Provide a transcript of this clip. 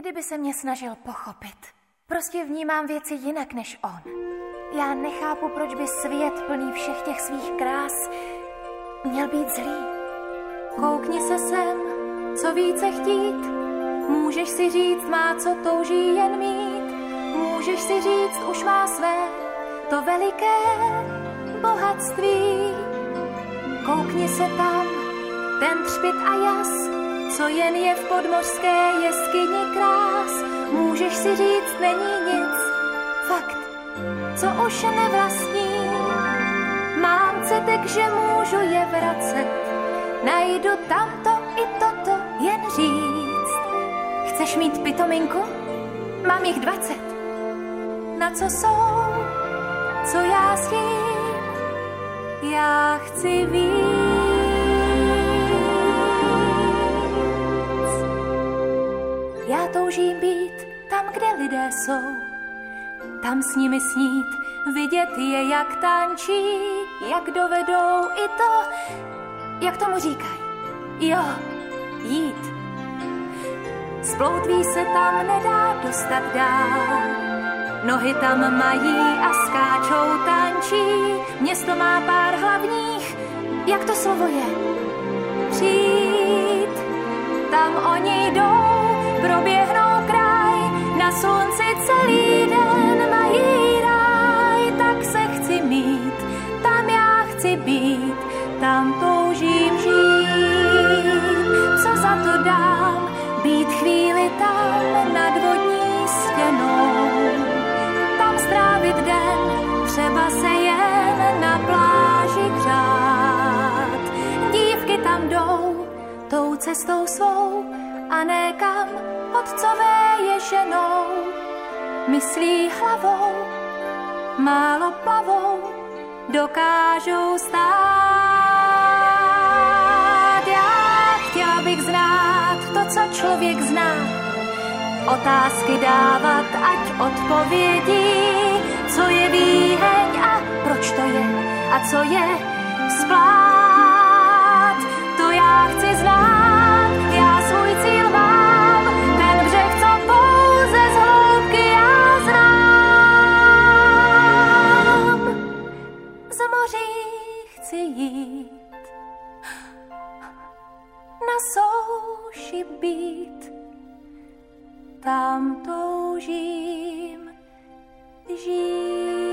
kdyby se mě snažil pochopit. Prostě vnímám věci jinak než on. Já nechápu, proč by svět plný všech těch svých krás měl být zlý. Koukni se sem, co více chtít. Můžeš si říct, má co touží jen mít. Můžeš si říct, už má své to veliké bohatství. Koukni se tam, ten třpit a jas, co jen je v podmořské jeskyni krás. Můžeš si říct, není nic, fakt, co už nevlastní. Mám cetek, že můžu je vracet, najdu tamto i toto jen říct. Chceš mít pitominku? Mám jich dvacet. Na co jsou? Co já s tím? Já chci víc. Tam, kde lidé jsou. Tam s nimi snít, vidět je, jak tančí, jak dovedou i to, jak tomu říkají. Jo, jít. Sploutví se tam nedá dostat dál. Nohy tam mají a skáčou, tančí. Město má pár hlavních, jak to slovo je? Přijít. Tam oni jdou proběhnou na celý den mají ráj, tak se chci mít, tam já chci být, tam toužím žít. Co za to dám, být chvíli tam nad vodní stěnou, tam strávit den, třeba se jen na pláži hřát. Dívky tam jdou, tou cestou svou, a ne kam otcové je ženou. Myslí hlavou, málo plavou, dokážou stát. Já chtěla bych znát to, co člověk zná. Otázky dávat, ať odpovědí, co je výheň a proč to je a co je splát. Souši být, tam toužím žít.